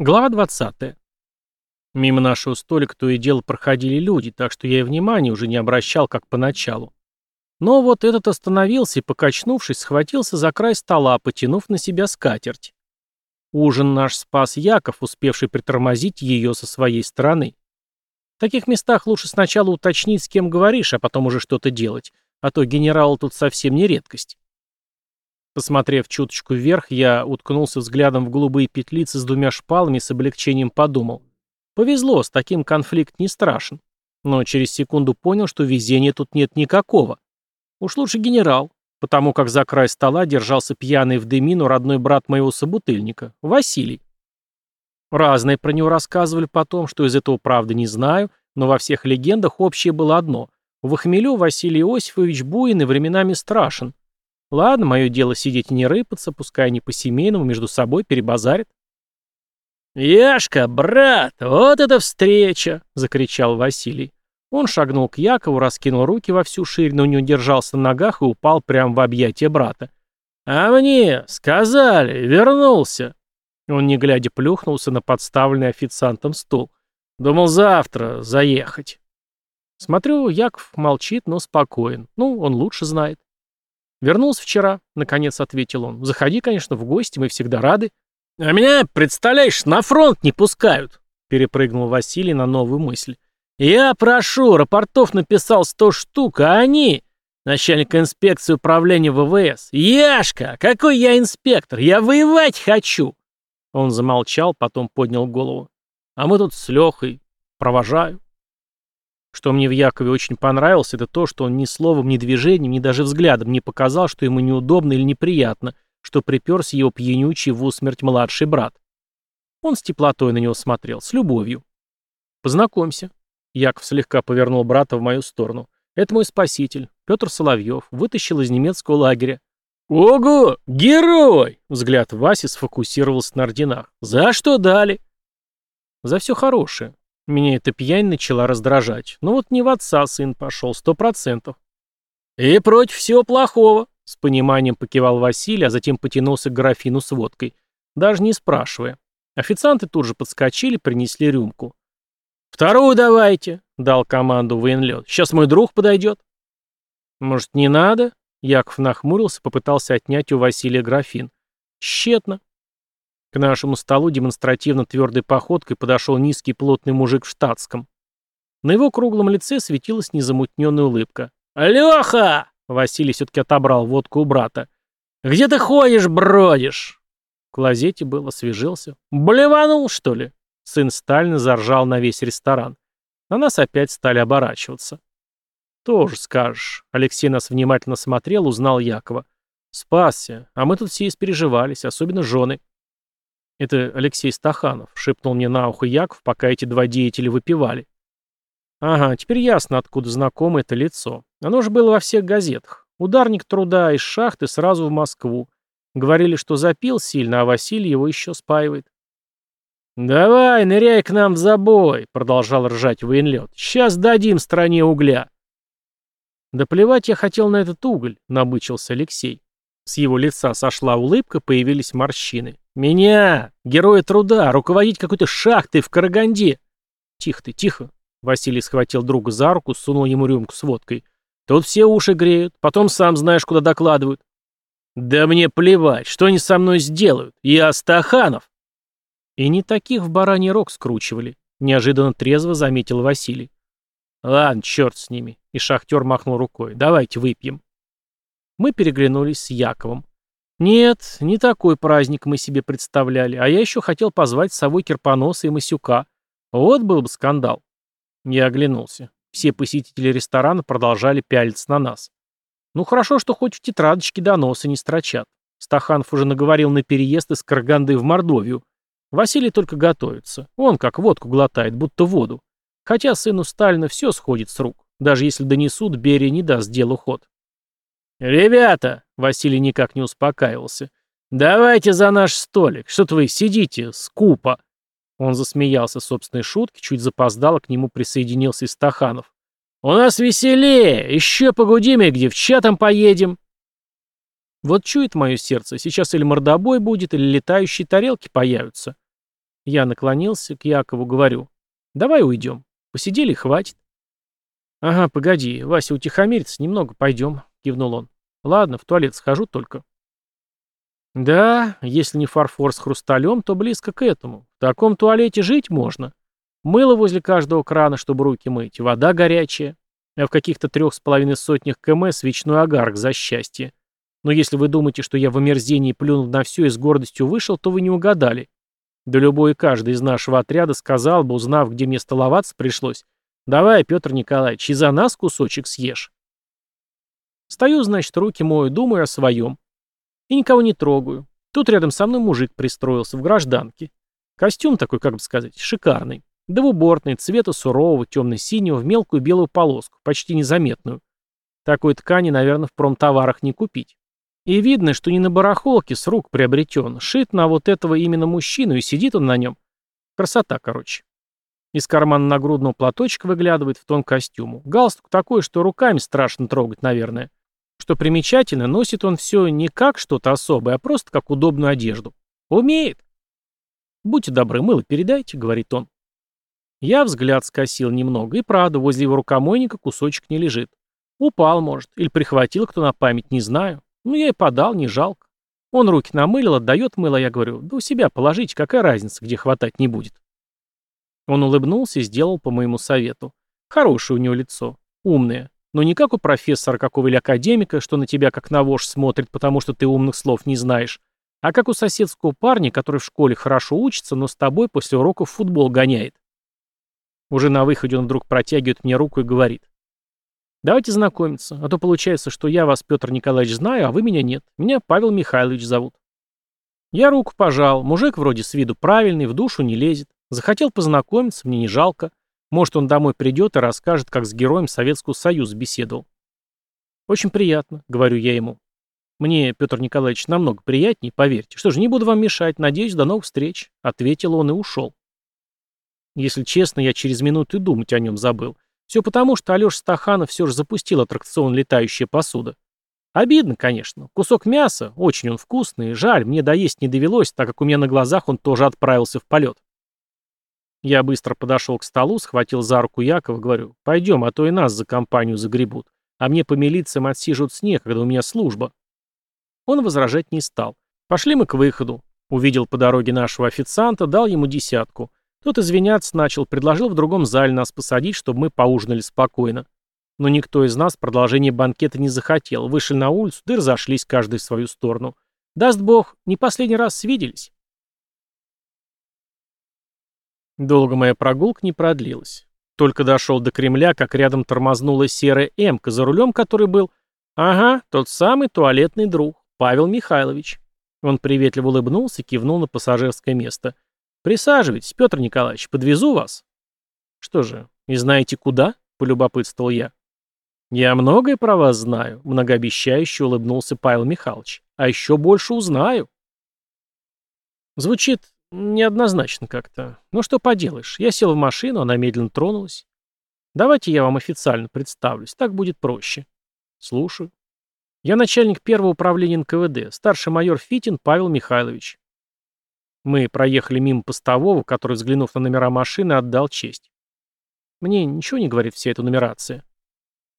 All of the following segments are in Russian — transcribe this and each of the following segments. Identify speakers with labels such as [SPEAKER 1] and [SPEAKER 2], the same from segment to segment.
[SPEAKER 1] Глава 20. Мимо нашего столика то и дело проходили люди, так что я и внимания уже не обращал, как поначалу. Но вот этот остановился и, покачнувшись, схватился за край стола, потянув на себя скатерть. Ужин наш спас Яков, успевший притормозить ее со своей стороны. В таких местах лучше сначала уточнить, с кем говоришь, а потом уже что-то делать, а то генерал тут совсем не редкость. Посмотрев чуточку вверх, я уткнулся взглядом в голубые петлицы с двумя шпалами и с облегчением подумал. Повезло, с таким конфликт не страшен. Но через секунду понял, что везения тут нет никакого. Уж лучше генерал, потому как за край стола держался пьяный в дымину родной брат моего собутыльника, Василий. Разные про него рассказывали потом, что из этого правды не знаю, но во всех легендах общее было одно. В хмелю Василий Иосифович буин и временами страшен. Ладно, мое дело сидеть и не рыпаться, пускай они по-семейному между собой перебазарят. «Яшка, брат, вот это встреча!» — закричал Василий. Он шагнул к Якову, раскинул руки во всю ширь, но не удержался на ногах и упал прямо в объятия брата. «А мне сказали, вернулся!» Он, не глядя, плюхнулся на подставленный официантом стул. «Думал завтра заехать». Смотрю, Яков молчит, но спокоен. Ну, он лучше знает. «Вернулся вчера», — наконец ответил он. «Заходи, конечно, в гости, мы всегда рады». «А меня, представляешь, на фронт не пускают», — перепрыгнул Василий на новую мысль. «Я прошу, рапортов написал сто штук, а они...» Начальник инспекции управления ВВС. «Яшка, какой я инспектор? Я воевать хочу!» Он замолчал, потом поднял голову. «А мы тут с Лехой. Провожаю». Что мне в Якове очень понравилось, это то, что он ни словом, ни движением, ни даже взглядом не показал, что ему неудобно или неприятно, что приперся его пьянючий в усмерть младший брат. Он с теплотой на него смотрел, с любовью. «Познакомься». Яков слегка повернул брата в мою сторону. «Это мой спаситель, Петр Соловьев, вытащил из немецкого лагеря». «Ого! Герой!» Взгляд Васи сфокусировался на орденах. «За что дали?» «За все хорошее. Меня эта пьянь начала раздражать. Ну вот не в отца сын пошел, сто процентов. «И против всего плохого», — с пониманием покивал Василий, а затем потянулся к графину с водкой, даже не спрашивая. Официанты тут же подскочили, принесли рюмку. «Вторую давайте», — дал команду военлет. «Сейчас мой друг подойдет». «Может, не надо?» Яков нахмурился, попытался отнять у Василия графин. «Тщетно. К нашему столу демонстративно твердой походкой подошел низкий плотный мужик в штатском. На его круглом лице светилась незамутненная улыбка. «Леха!» — Василий все-таки отобрал водку у брата. «Где ты ходишь, бродишь?» В клозете был, освежился. «Блеванул, что ли?» Сын Сталина заржал на весь ресторан. На нас опять стали оборачиваться. «Тоже скажешь». Алексей нас внимательно смотрел, узнал Якова. «Спасся. А мы тут все испереживались, особенно жены». «Это Алексей Стаханов», — шепнул мне на ухо Яков, пока эти два деятеля выпивали. «Ага, теперь ясно, откуда знакомо это лицо. Оно же было во всех газетах. Ударник труда из шахты сразу в Москву. Говорили, что запил сильно, а Василий его еще спаивает». «Давай, ныряй к нам в забой», — продолжал ржать военлет. «Сейчас дадим стране угля». «Да плевать я хотел на этот уголь», — набычился Алексей. С его лица сошла улыбка, появились морщины. «Меня, героя труда, руководить какой-то шахтой в Караганде!» «Тихо ты, тихо!» Василий схватил друга за руку, сунул ему рюмку с водкой. «Тут все уши греют, потом сам знаешь, куда докладывают». «Да мне плевать, что они со мной сделают? Я Стаханов!» И не таких в бараний рог скручивали, неожиданно трезво заметил Василий. «Ладно, черт с ними!» И шахтер махнул рукой. «Давайте выпьем». Мы переглянулись с Яковом. Нет, не такой праздник мы себе представляли, а я еще хотел позвать с собой Кирпоноса и Масюка. Вот был бы скандал. Я оглянулся. Все посетители ресторана продолжали пялиться на нас. Ну хорошо, что хоть в тетрадочке доносы не строчат. Стаханов уже наговорил на переезд из Караганды в Мордовию. Василий только готовится. Он как водку глотает, будто воду. Хотя сыну Сталина все сходит с рук. Даже если донесут, Берия не даст делу ход. «Ребята!» — Василий никак не успокаивался. «Давайте за наш столик. Что-то вы сидите, скупо!» Он засмеялся собственной шутки, чуть запоздало к нему присоединился и Стаханов. «У нас веселее! Еще погудим и к девчатам поедем!» Вот чует мое сердце, сейчас или мордобой будет, или летающие тарелки появятся. Я наклонился к Якову, говорю. Давай уйдем. Посидели, хватит. Ага, погоди, Вася утихомирится, немного пойдем, кивнул он. Ладно, в туалет схожу только. Да, если не фарфор с хрусталем, то близко к этому. В таком туалете жить можно. Мыло возле каждого крана, чтобы руки мыть, вода горячая, а в каких-то трех с половиной сотнях км свечной агарок за счастье. Но если вы думаете, что я в омерзении плюнул на все и с гордостью вышел, то вы не угадали. Да любой и каждый из нашего отряда сказал бы, узнав, где мне столоваться пришлось, «Давай, Петр Николаевич, и за нас кусочек съешь». Стою, значит, руки мою, думаю о своем. И никого не трогаю. Тут рядом со мной мужик пристроился в гражданке. Костюм такой, как бы сказать, шикарный. Двубортный, цвета сурового, темно-синего, в мелкую белую полоску, почти незаметную. Такой ткани, наверное, в промтоварах не купить. И видно, что не на барахолке с рук приобретен, шит на вот этого именно мужчину, и сидит он на нем. Красота, короче. Из кармана нагрудного платочка выглядывает в тон костюму. Галстук такой, что руками страшно трогать, наверное. Что примечательно, носит он все не как что-то особое, а просто как удобную одежду. Умеет. «Будьте добры, мыло передайте», — говорит он. Я взгляд скосил немного, и правда, возле его рукомойника кусочек не лежит. Упал, может, или прихватил кто на память, не знаю. Ну, я и подал, не жалко. Он руки намылил, отдает мыло, я говорю, да у себя положите, какая разница, где хватать не будет. Он улыбнулся и сделал по моему совету. Хорошее у него лицо, умное, но не как у профессора какого или академика, что на тебя как на вож смотрит, потому что ты умных слов не знаешь, а как у соседского парня, который в школе хорошо учится, но с тобой после уроков футбол гоняет. Уже на выходе он вдруг протягивает мне руку и говорит. Давайте знакомиться, а то получается, что я вас, Петр Николаевич, знаю, а вы меня нет. Меня Павел Михайлович зовут. Я руку пожал, мужик вроде с виду правильный, в душу не лезет. Захотел познакомиться, мне не жалко. Может, он домой придет и расскажет, как с героем Советского Союза беседовал. Очень приятно, говорю я ему. Мне, Петр Николаевич, намного приятнее, поверьте. Что же, не буду вам мешать, надеюсь, до новых встреч. Ответил он и ушел. Если честно, я через минуту и думать о нем забыл. Все потому, что Алеша Стаханов все же запустил аттракцион «Летающая посуда». Обидно, конечно. Кусок мяса, очень он вкусный, жаль, мне доесть не довелось, так как у меня на глазах он тоже отправился в полет. Я быстро подошел к столу, схватил за руку Якова, говорю, пойдем, а то и нас за компанию загребут, а мне по милициям отсиживают снег, когда у меня служба. Он возражать не стал. Пошли мы к выходу. Увидел по дороге нашего официанта, дал ему десятку. Тот извиняться начал, предложил в другом зале нас посадить, чтобы мы поужинали спокойно. Но никто из нас продолжение банкета не захотел. Вышли на улицу, да и разошлись каждый в свою сторону. Даст бог, не последний раз свиделись. Долго моя прогулка не продлилась. Только дошел до Кремля, как рядом тормознула серая «Эмка», за рулем который был... Ага, тот самый туалетный друг, Павел Михайлович. Он приветливо улыбнулся и кивнул на пассажирское место — «Присаживайтесь, Петр Николаевич, подвезу вас». «Что же, и знаете куда?» — полюбопытствовал я. «Я многое про вас знаю», — многообещающе улыбнулся Павел Михайлович. «А еще больше узнаю». Звучит неоднозначно как-то. Ну что поделаешь, я сел в машину, она медленно тронулась. Давайте я вам официально представлюсь, так будет проще. Слушаю. Я начальник первого управления НКВД, старший майор Фитин Павел Михайлович. Мы проехали мимо постового, который, взглянув на номера машины, отдал честь. Мне ничего не говорит вся эта нумерация.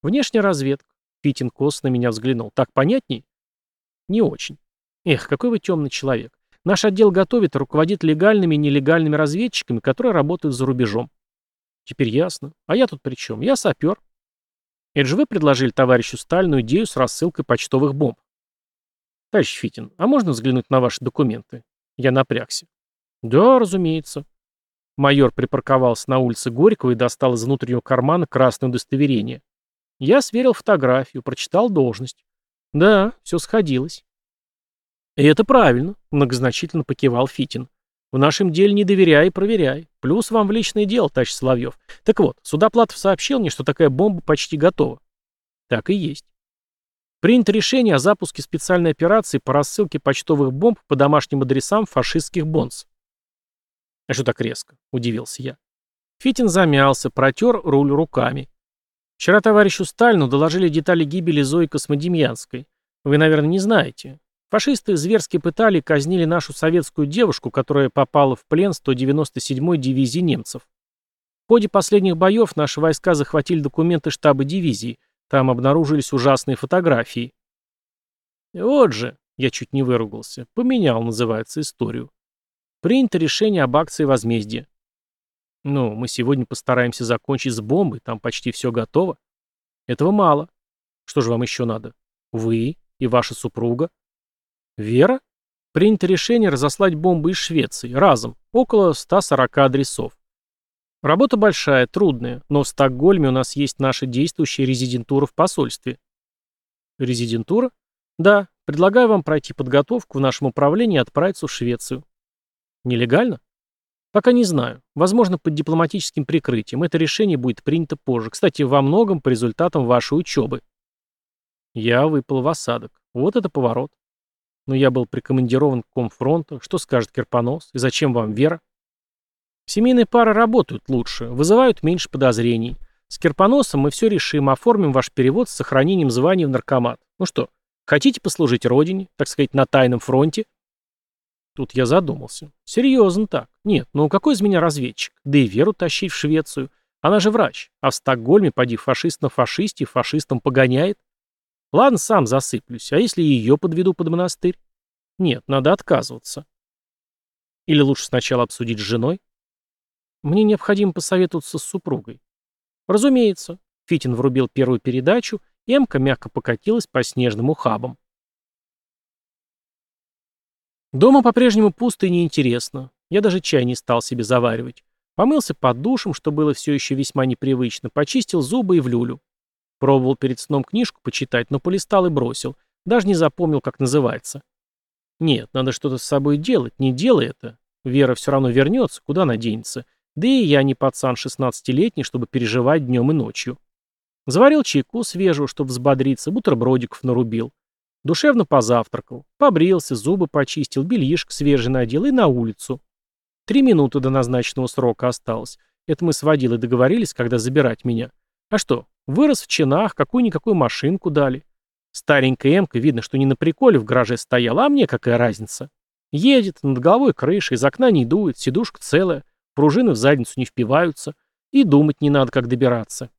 [SPEAKER 1] Внешняя разведка. Фитин кос на меня взглянул. Так понятней? Не очень. Эх, какой вы темный человек. Наш отдел готовит и руководит легальными и нелегальными разведчиками, которые работают за рубежом. Теперь ясно. А я тут при чем? Я сапер. Это же вы предложили товарищу Сталину идею с рассылкой почтовых бомб. Товарищ Фитин, а можно взглянуть на ваши документы? Я напрягся. Да, разумеется. Майор припарковался на улице Горького и достал из внутреннего кармана красное удостоверение. Я сверил фотографию, прочитал должность. Да, все сходилось. И это правильно, многозначительно покивал Фитин. В нашем деле не доверяй и проверяй. Плюс вам в личное дело, товарищ Соловьев. Так вот, Судоплатов сообщил мне, что такая бомба почти готова. Так и есть. Принято решение о запуске специальной операции по рассылке почтовых бомб по домашним адресам фашистских бонс. «А что так резко?» – удивился я. Фитин замялся, протер руль руками. «Вчера товарищу Сталину доложили детали гибели Зои Космодемьянской. Вы, наверное, не знаете. Фашисты зверски пытали и казнили нашу советскую девушку, которая попала в плен 197-й дивизии немцев. В ходе последних боев наши войска захватили документы штаба дивизии. Там обнаружились ужасные фотографии. Вот же, я чуть не выругался, поменял, называется, историю. Принято решение об акции возмездия. Ну, мы сегодня постараемся закончить с бомбой, там почти все готово. Этого мало. Что же вам еще надо? Вы и ваша супруга? Вера? Принято решение разослать бомбы из Швеции, разом, около 140 адресов. Работа большая, трудная, но в Стокгольме у нас есть наша действующая резидентура в посольстве. Резидентура? Да, предлагаю вам пройти подготовку в нашем управлении и отправиться в Швецию. Нелегально? Пока не знаю. Возможно, под дипломатическим прикрытием. Это решение будет принято позже. Кстати, во многом по результатам вашей учебы. Я выпал в осадок. Вот это поворот. Но я был прикомандирован к комфронту. Что скажет Кирпонос? И зачем вам Вера? Семейные пары работают лучше, вызывают меньше подозрений. С Кирпоносом мы все решим, оформим ваш перевод с сохранением звания в наркомат. Ну что, хотите послужить родине, так сказать, на тайном фронте? Тут я задумался. Серьезно так. Нет, ну какой из меня разведчик? Да и Веру тащить в Швецию. Она же врач. А в Стокгольме, поди, фашист на фашисте, фашистом погоняет. Ладно, сам засыплюсь. А если ее подведу под монастырь? Нет, надо отказываться. Или лучше сначала обсудить с женой? Мне необходимо посоветоваться с супругой. Разумеется. Фитин врубил первую передачу, и Эмка мягко покатилась по снежным ухабам. Дома по-прежнему пусто и неинтересно. Я даже чай не стал себе заваривать. Помылся под душем, что было все еще весьма непривычно, почистил зубы и в люлю. Пробовал перед сном книжку почитать, но полистал и бросил. Даже не запомнил, как называется. Нет, надо что-то с собой делать, не делай это. Вера все равно вернется, куда она денется. Да и я не пацан шестнадцатилетний, чтобы переживать днем и ночью. Заварил чайку свежего, чтобы взбодриться, бутербродиков нарубил. Душевно позавтракал, побрился, зубы почистил, бельишко свежий надел и на улицу. Три минуты до назначенного срока осталось. Это мы с водилой договорились, когда забирать меня. А что, Вырос в чинах, какую-никакую машинку дали. Старенькая эмка, видно, что не на приколе в гараже стояла, а мне какая разница. Едет, над головой крыша, из окна не дует, сидушка целая, пружины в задницу не впиваются, и думать не надо, как добираться.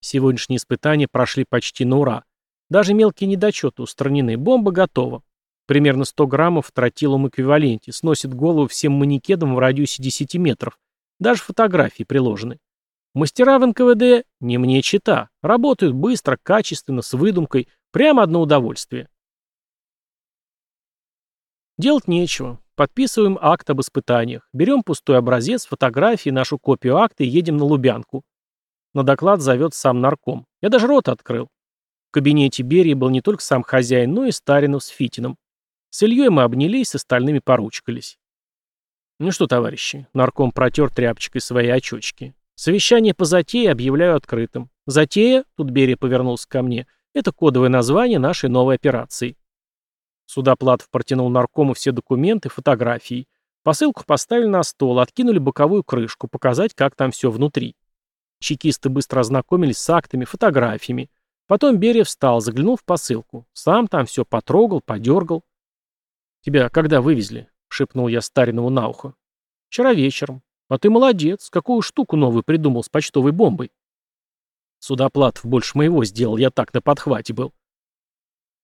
[SPEAKER 1] Сегодняшние испытания прошли почти на ура. Даже мелкие недочеты устранены, бомба готова. Примерно 100 граммов в тротиловом эквиваленте, сносит голову всем манекедам в радиусе 10 метров. Даже фотографии приложены. Мастера в НКВД не мне чита. Работают быстро, качественно, с выдумкой. Прямо одно удовольствие. Делать нечего. Подписываем акт об испытаниях. Берем пустой образец, фотографии, нашу копию акта и едем на Лубянку. На доклад зовет сам нарком. Я даже рот открыл. В кабинете Берии был не только сам хозяин, но и Старинов с Фитином. С Ильей мы обнялись, с остальными поручкались. Ну что, товарищи, нарком протер тряпочкой свои очечки. Совещание по затее объявляю открытым. Затея, тут Берия повернулся ко мне, это кодовое название нашей новой операции. Судоплатов протянул наркому все документы, фотографии. Посылку поставили на стол, откинули боковую крышку, показать, как там все внутри. Чекисты быстро ознакомились с актами, фотографиями. Потом Берия встал, заглянул в посылку. Сам там все потрогал, подергал. «Тебя когда вывезли?» — шепнул я Старинову на ухо. «Вчера вечером. А ты молодец, какую штуку новую придумал с почтовой бомбой. Судоплатов больше моего сделал, я так на подхвате был.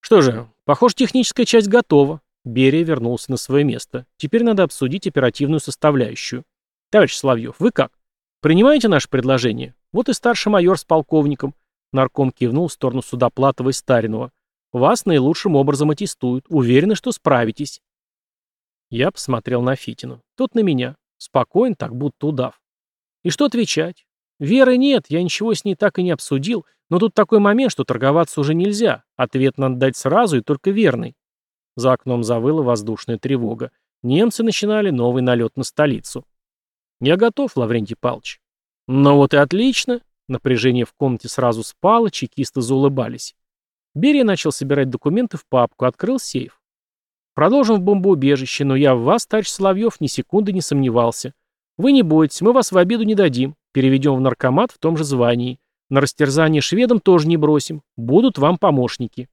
[SPEAKER 1] Что же, похоже, техническая часть готова. Берия вернулся на свое место. Теперь надо обсудить оперативную составляющую. Товарищ Соловьев, вы как? Принимаете наше предложение? Вот и старший майор с полковником. Нарком кивнул в сторону Судоплатова и Старинова. Вас наилучшим образом аттестуют. Уверены, что справитесь. Я посмотрел на Фитину. Тот на меня. Спокоен, так будто удав. И что отвечать? Веры нет, я ничего с ней так и не обсудил, но тут такой момент, что торговаться уже нельзя. Ответ надо дать сразу и только верный. За окном завыла воздушная тревога. Немцы начинали новый налет на столицу. Я готов, Лаврентий Павлович. Ну вот и отлично. Напряжение в комнате сразу спало, чекисты заулыбались. Берия начал собирать документы в папку, открыл сейф. Продолжим в бомбоубежище, но я в вас, товарищ Соловьев, ни секунды не сомневался. Вы не бойтесь, мы вас в обиду не дадим. Переведем в наркомат в том же звании. На растерзание шведам тоже не бросим. Будут вам помощники.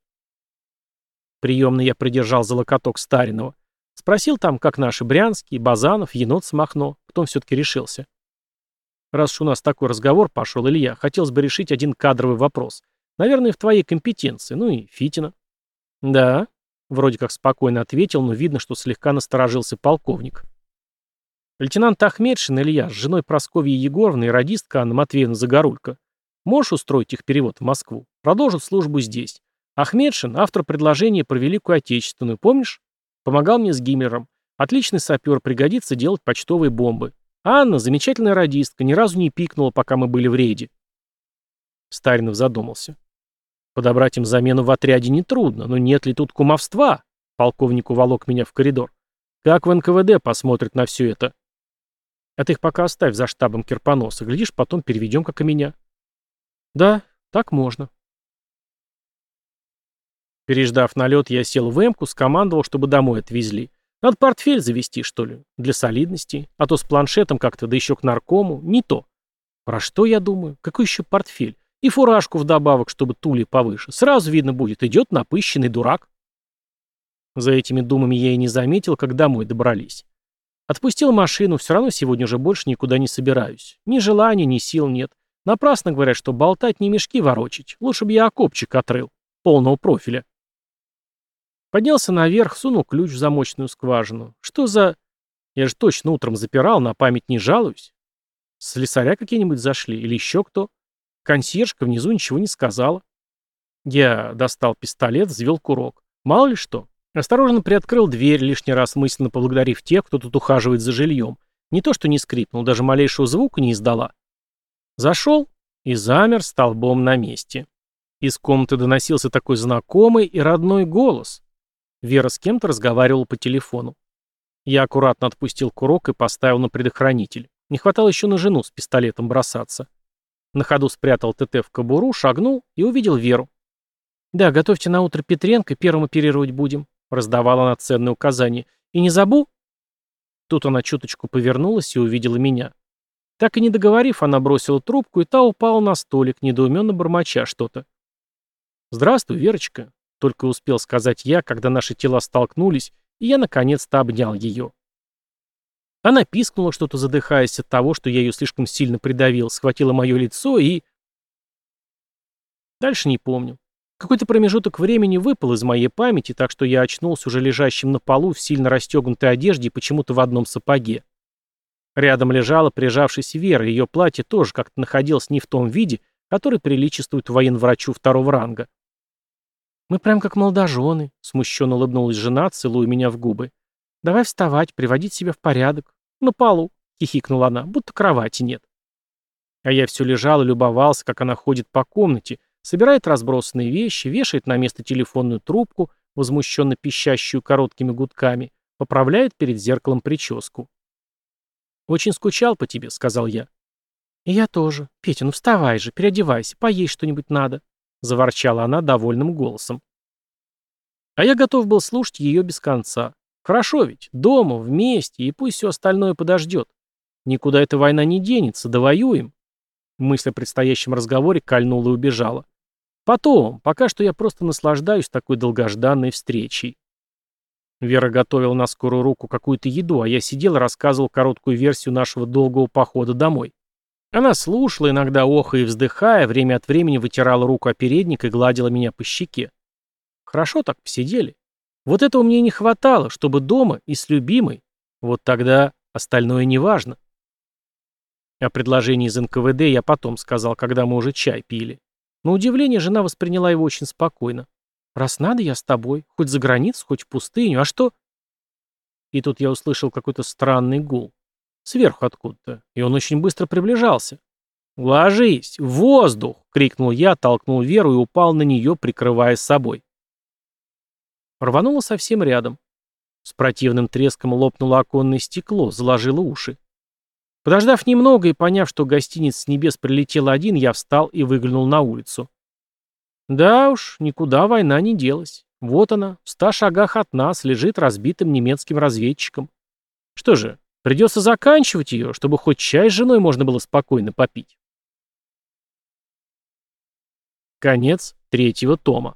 [SPEAKER 1] Приемный я придержал за локоток Старинова. Спросил там, как наши Брянские, Базанов, Енот Смахно. Потом все-таки решился. Раз уж у нас такой разговор пошел, Илья, хотелось бы решить один кадровый вопрос. Наверное, в твоей компетенции, ну и Фитина. Да, вроде как спокойно ответил, но видно, что слегка насторожился полковник. Лейтенант Ахмедшин Илья с женой Прасковьей Егоровной и радистка Анна Матвеевна Загорулько. Можешь устроить их перевод в Москву? Продолжат службу здесь. Ахмедшин – автор предложения про Великую Отечественную, помнишь? Помогал мне с Гиммлером. Отличный сапер, пригодится делать почтовые бомбы. Анна – замечательная радистка, ни разу не пикнула, пока мы были в рейде. Старинов задумался. Подобрать им замену в отряде нетрудно, но нет ли тут кумовства? Полковник уволок меня в коридор. Как в НКВД посмотрят на все это? А ты их пока оставь за штабом Кирпоноса. Глядишь, потом переведем, как и меня. Да, так можно. Переждав налет, я сел в эмку, скомандовал, чтобы домой отвезли. Надо портфель завести, что ли, для солидности. А то с планшетом как-то, да еще к наркому. Не то. Про что я думаю? Какой еще портфель? И фуражку вдобавок, чтобы тули повыше. Сразу видно будет, идет напыщенный дурак. За этими думами я и не заметил, как домой добрались. Отпустил машину, все равно сегодня уже больше никуда не собираюсь. Ни желания, ни сил нет. Напрасно говорят, что болтать не мешки ворочить. Лучше бы я окопчик отрыл. Полного профиля. Поднялся наверх, сунул ключ в замочную скважину. Что за... Я же точно утром запирал, на память не жалуюсь. Слесаря какие-нибудь зашли? Или еще кто? Консьержка внизу ничего не сказала. Я достал пистолет, взвел курок. Мало ли что. Осторожно приоткрыл дверь, лишний раз мысленно поблагодарив тех, кто тут ухаживает за жильем. Не то что не скрипнул, даже малейшего звука не издала. Зашел и замер столбом на месте. Из комнаты доносился такой знакомый и родной голос. Вера с кем-то разговаривала по телефону. Я аккуратно отпустил курок и поставил на предохранитель. Не хватало еще на жену с пистолетом бросаться. На ходу спрятал ТТ в кобуру, шагнул и увидел Веру. «Да, готовьте на утро Петренко, первым оперировать будем. Раздавала она ценные указания. «И не забу?» Тут она чуточку повернулась и увидела меня. Так и не договорив, она бросила трубку, и та упала на столик, недоуменно бормоча что-то. «Здравствуй, Верочка», — только успел сказать я, когда наши тела столкнулись, и я наконец-то обнял ее. Она пискнула что-то, задыхаясь от того, что я ее слишком сильно придавил, схватила мое лицо и... Дальше не помню. Какой-то промежуток времени выпал из моей памяти, так что я очнулся уже лежащим на полу в сильно расстегнутой одежде и почему-то в одном сапоге. Рядом лежала прижавшись Вера, ее платье тоже как-то находилось не в том виде, который приличествует военврачу второго ранга. «Мы прям как молодожены», — смущенно улыбнулась жена, целуя меня в губы. «Давай вставать, приводить себя в порядок. На полу», — хихикнула она, — «будто кровати нет». А я все лежал и любовался, как она ходит по комнате, — собирает разбросанные вещи, вешает на место телефонную трубку, возмущенно пищащую короткими гудками, поправляет перед зеркалом прическу. «Очень скучал по тебе», — сказал я. «И я тоже. Петя, ну вставай же, переодевайся, поесть что-нибудь надо», — заворчала она довольным голосом. А я готов был слушать ее без конца. Хорошо ведь, дома, вместе, и пусть все остальное подождет. Никуда эта война не денется, довоюем. Мысль о предстоящем разговоре кольнула и убежала. Потом, пока что я просто наслаждаюсь такой долгожданной встречей. Вера готовила на скорую руку какую-то еду, а я сидел и рассказывал короткую версию нашего долгого похода домой. Она слушала, иногда охая и вздыхая, время от времени вытирала руку о передник и гладила меня по щеке. Хорошо так посидели. Вот этого мне не хватало, чтобы дома и с любимой. Вот тогда остальное не важно. О предложении из НКВД я потом сказал, когда мы уже чай пили. На удивление жена восприняла его очень спокойно. «Раз надо, я с тобой. Хоть за границу, хоть в пустыню. А что?» И тут я услышал какой-то странный гул. Сверху откуда-то. И он очень быстро приближался. «Ложись! Воздух!» — крикнул я, толкнул Веру и упал на нее, прикрывая собой. Рвануло совсем рядом. С противным треском лопнуло оконное стекло, заложило уши. Подождав немного и поняв, что гостиниц с небес прилетел один, я встал и выглянул на улицу. Да уж, никуда война не делась. Вот она, в ста шагах от нас, лежит разбитым немецким разведчиком. Что же, придется заканчивать ее, чтобы хоть чай с женой можно было спокойно попить. Конец третьего тома.